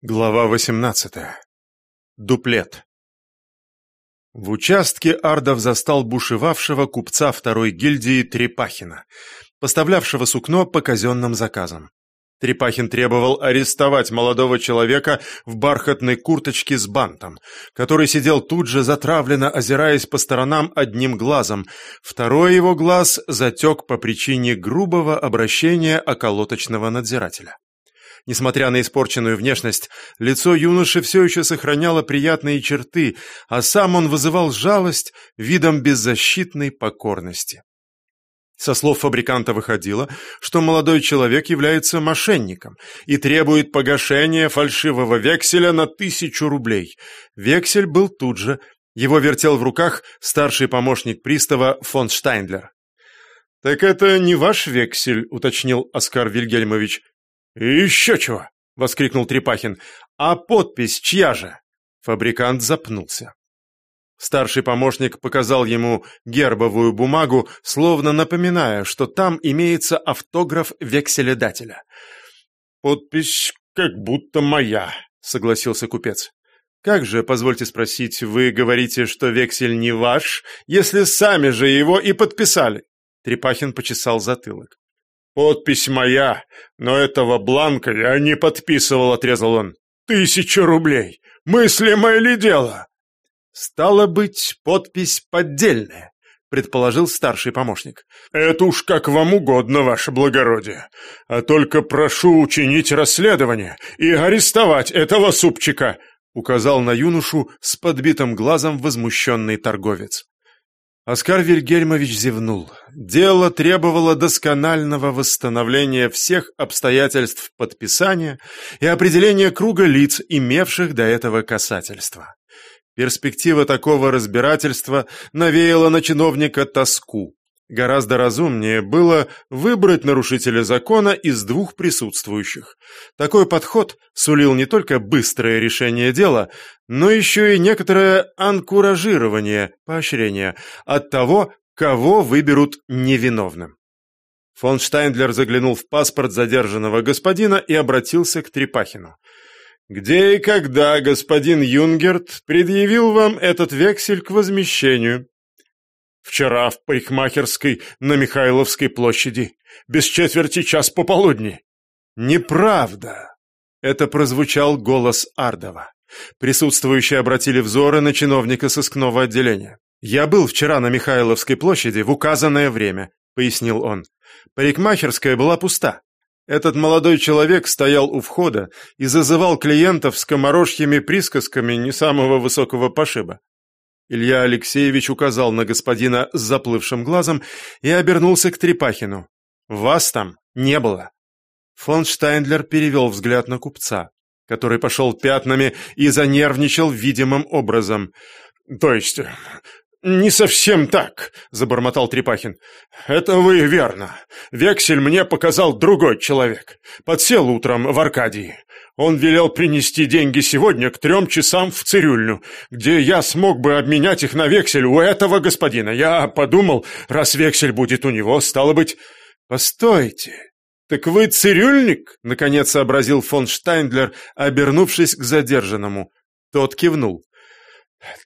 Глава 18. Дуплет. В участке Ардов застал бушевавшего купца второй гильдии Трепахина, поставлявшего сукно по казенным заказам. Трепахин требовал арестовать молодого человека в бархатной курточке с бантом, который сидел тут же затравленно, озираясь по сторонам одним глазом. Второй его глаз затек по причине грубого обращения околоточного надзирателя. Несмотря на испорченную внешность, лицо юноши все еще сохраняло приятные черты, а сам он вызывал жалость видом беззащитной покорности. Со слов фабриканта выходило, что молодой человек является мошенником и требует погашения фальшивого векселя на тысячу рублей. Вексель был тут же. Его вертел в руках старший помощник пристава фон Штайндлер. «Так это не ваш вексель», — уточнил Оскар Вильгельмович. Еще чего!» — воскликнул Трепахин. «А подпись чья же?» Фабрикант запнулся. Старший помощник показал ему гербовую бумагу, словно напоминая, что там имеется автограф векселедателя. «Подпись как будто моя», — согласился купец. «Как же, позвольте спросить, вы говорите, что вексель не ваш, если сами же его и подписали?» Трепахин почесал затылок. «Подпись моя, но этого бланка я не подписывал», — отрезал он. «Тысяча рублей! Мыслимое ли дело?» «Стало быть, подпись поддельная», — предположил старший помощник. «Это уж как вам угодно, ваше благородие. А только прошу учинить расследование и арестовать этого супчика», — указал на юношу с подбитым глазом возмущенный торговец. Оскар Вильгельмович зевнул. Дело требовало досконального восстановления всех обстоятельств подписания и определения круга лиц, имевших до этого касательства. Перспектива такого разбирательства навеяла на чиновника тоску. Гораздо разумнее было выбрать нарушителя закона из двух присутствующих. Такой подход сулил не только быстрое решение дела, но еще и некоторое анкуражирование, поощрение от того, кого выберут невиновным. Фон Штайндлер заглянул в паспорт задержанного господина и обратился к Трепахину. «Где и когда господин Юнгерт предъявил вам этот вексель к возмещению?» «Вчера в парикмахерской на Михайловской площади, без четверти час пополудни». «Неправда!» — это прозвучал голос Ардова. Присутствующие обратили взоры на чиновника сыскного отделения. «Я был вчера на Михайловской площади в указанное время», — пояснил он. «Парикмахерская была пуста. Этот молодой человек стоял у входа и зазывал клиентов скоморожьими присказками не самого высокого пошиба. Илья Алексеевич указал на господина с заплывшим глазом и обернулся к Трепахину. «Вас там не было». Фон Штайндлер перевел взгляд на купца, который пошел пятнами и занервничал видимым образом. «То есть, «Не совсем так», — забормотал Трепахин. «Это вы верно. Вексель мне показал другой человек. Подсел утром в Аркадии. Он велел принести деньги сегодня к трем часам в цирюльню, где я смог бы обменять их на вексель у этого господина. Я подумал, раз вексель будет у него, стало быть...» «Постойте, так вы цирюльник?» — наконец сообразил фон Штайндлер, обернувшись к задержанному. Тот кивнул.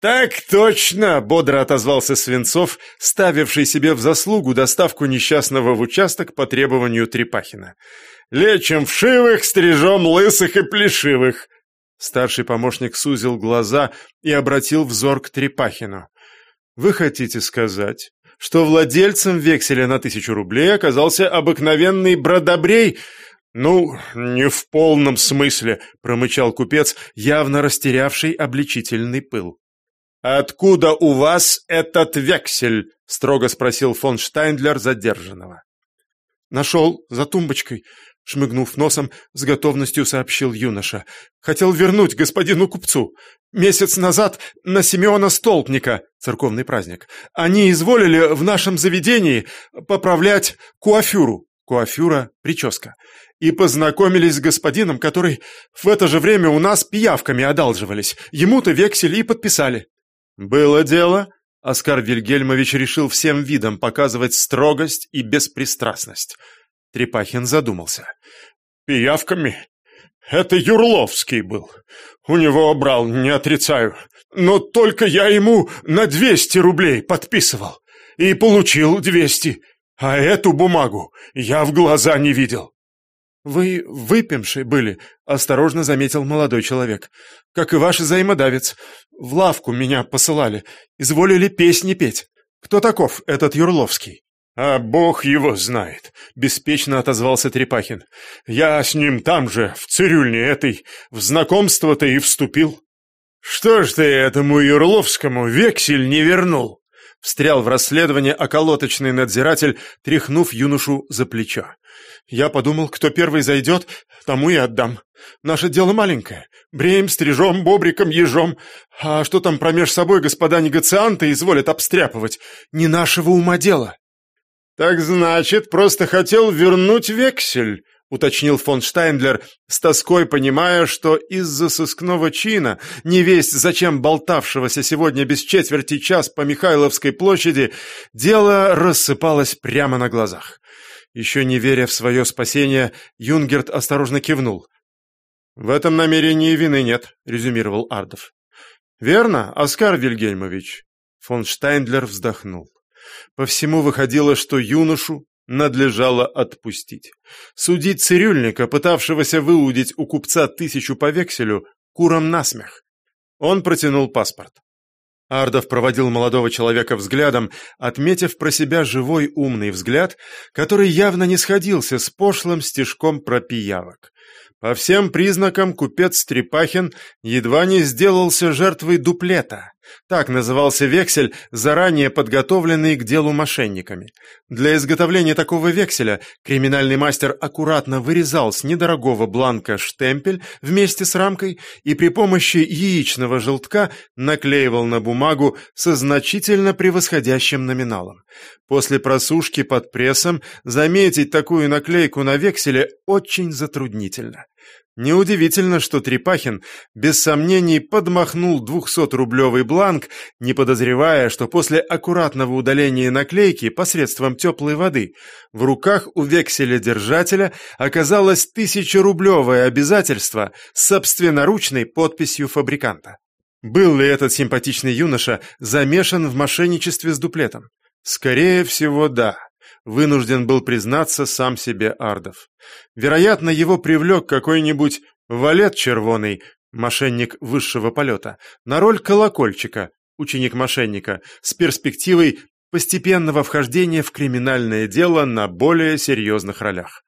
«Так точно!» — бодро отозвался Свинцов, ставивший себе в заслугу доставку несчастного в участок по требованию Трепахина. «Лечим вшивых, стрижем лысых и плешивых!» Старший помощник сузил глаза и обратил взор к Трепахину. «Вы хотите сказать, что владельцем векселя на тысячу рублей оказался обыкновенный бродобрей?» «Ну, не в полном смысле», — промычал купец, явно растерявший обличительный пыл. «Откуда у вас этот вексель?» — строго спросил фон Штайндлер задержанного. «Нашел за тумбочкой», — шмыгнув носом, с готовностью сообщил юноша. «Хотел вернуть господину купцу. Месяц назад на Симеона Столпника, церковный праздник, они изволили в нашем заведении поправлять куафюру. Куафюра — прическа и познакомились с господином, который в это же время у нас пиявками одалживались. Ему-то вексель и подписали». «Было дело», — Оскар Вильгельмович решил всем видом показывать строгость и беспристрастность. Трепахин задумался. «Пиявками? Это Юрловский был. У него брал, не отрицаю. Но только я ему на двести рублей подписывал. И получил двести. А эту бумагу я в глаза не видел. «Вы выпивший были», — осторожно заметил молодой человек. «Как и ваш взаимодавец. В лавку меня посылали. Изволили песни петь. Кто таков этот Юрловский?» «А бог его знает», — беспечно отозвался Трепахин. «Я с ним там же, в цирюльне этой, в знакомство-то и вступил». «Что ж ты этому Юрловскому вексель не вернул?» Встрял в расследование околоточный надзиратель, тряхнув юношу за плечо. Я подумал, кто первый зайдет, тому и отдам. Наше дело маленькое. Бреем, стрижем, бобриком, ежом. А что там промеж собой господа негацианты изволят обстряпывать? Не нашего ума дело. Так значит, просто хотел вернуть вексель, уточнил фон Штайндлер, с тоской понимая, что из-за сыскного чина, невесть зачем болтавшегося сегодня без четверти час по Михайловской площади, дело рассыпалось прямо на глазах. Еще не веря в свое спасение, Юнгерт осторожно кивнул. «В этом намерении вины нет», — резюмировал Ардов. «Верно, Оскар Вильгельмович?» Фон Штайндлер вздохнул. По всему выходило, что юношу надлежало отпустить. Судить цирюльника, пытавшегося выудить у купца тысячу по векселю, куром насмех. Он протянул паспорт. Ардов проводил молодого человека взглядом, отметив про себя живой умный взгляд, который явно не сходился с пошлым стежком про пиявок. По всем признакам купец Трепахин едва не сделался жертвой дуплета. Так назывался вексель, заранее подготовленный к делу мошенниками. Для изготовления такого векселя криминальный мастер аккуратно вырезал с недорогого бланка штемпель вместе с рамкой и при помощи яичного желтка наклеивал на бумагу со значительно превосходящим номиналом. После просушки под прессом заметить такую наклейку на векселе очень затруднительно. Неудивительно, что Трепахин без сомнений подмахнул 200-рублевый бланк, не подозревая, что после аккуратного удаления наклейки посредством теплой воды в руках у векселя-держателя оказалось тысячерублевое обязательство с собственноручной подписью фабриканта. Был ли этот симпатичный юноша замешан в мошенничестве с дуплетом? Скорее всего, да вынужден был признаться сам себе Ардов. Вероятно, его привлек какой-нибудь валет червоный, мошенник высшего полета, на роль колокольчика, ученик-мошенника, с перспективой постепенного вхождения в криминальное дело на более серьезных ролях.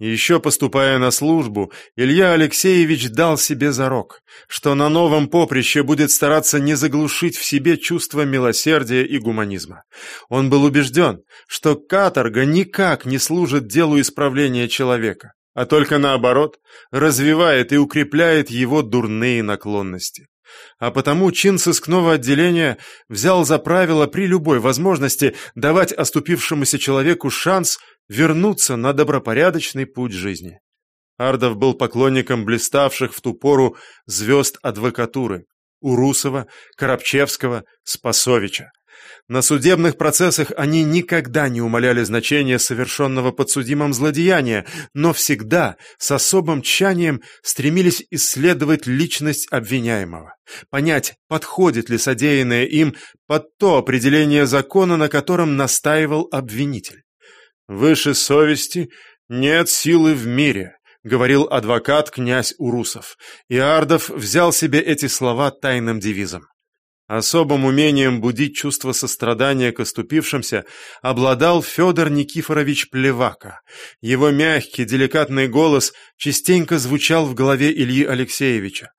Еще поступая на службу, Илья Алексеевич дал себе зарок, что на новом поприще будет стараться не заглушить в себе чувство милосердия и гуманизма. Он был убежден, что каторга никак не служит делу исправления человека, а только наоборот, развивает и укрепляет его дурные наклонности. А потому чин сыскного отделения взял за правило при любой возможности давать оступившемуся человеку шанс вернуться на добропорядочный путь жизни. Ардов был поклонником блиставших в ту пору звезд адвокатуры Урусова, Коробчевского, Спасовича. На судебных процессах они никогда не умаляли значения совершенного подсудимым злодеяния, но всегда с особым тщанием стремились исследовать личность обвиняемого, понять, подходит ли содеянное им под то определение закона, на котором настаивал обвинитель. «Выше совести нет силы в мире», — говорил адвокат князь Урусов, и Ардов взял себе эти слова тайным девизом. Особым умением будить чувство сострадания к оступившимся обладал Федор Никифорович Плевака. Его мягкий, деликатный голос частенько звучал в голове Ильи Алексеевича.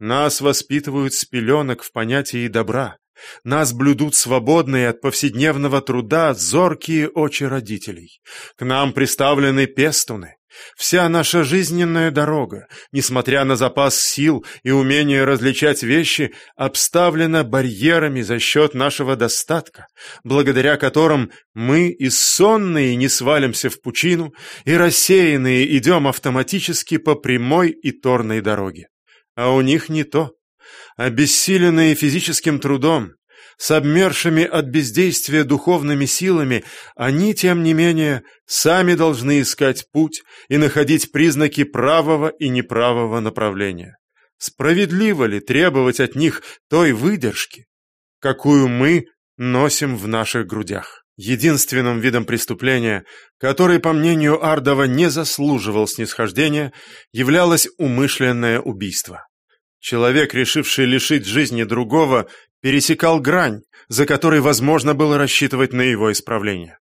«Нас воспитывают с пеленок в понятии добра. Нас блюдут свободные от повседневного труда зоркие очи родителей. К нам приставлены пестуны. Вся наша жизненная дорога, несмотря на запас сил и умение различать вещи, обставлена барьерами за счет нашего достатка, благодаря которым мы, иссонные, не свалимся в пучину, и рассеянные идем автоматически по прямой и торной дороге. А у них не то. Обессиленные физическим трудом, с обмершими от бездействия духовными силами, они, тем не менее, сами должны искать путь и находить признаки правого и неправого направления. Справедливо ли требовать от них той выдержки, какую мы носим в наших грудях? Единственным видом преступления, который, по мнению Ардова, не заслуживал снисхождения, являлось умышленное убийство. Человек, решивший лишить жизни другого, пересекал грань, за которой возможно было рассчитывать на его исправление.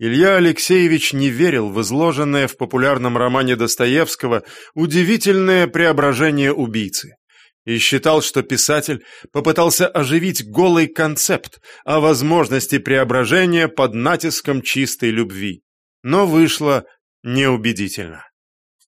Илья Алексеевич не верил в изложенное в популярном романе Достоевского удивительное преображение убийцы и считал, что писатель попытался оживить голый концепт о возможности преображения под натиском чистой любви, но вышло неубедительно.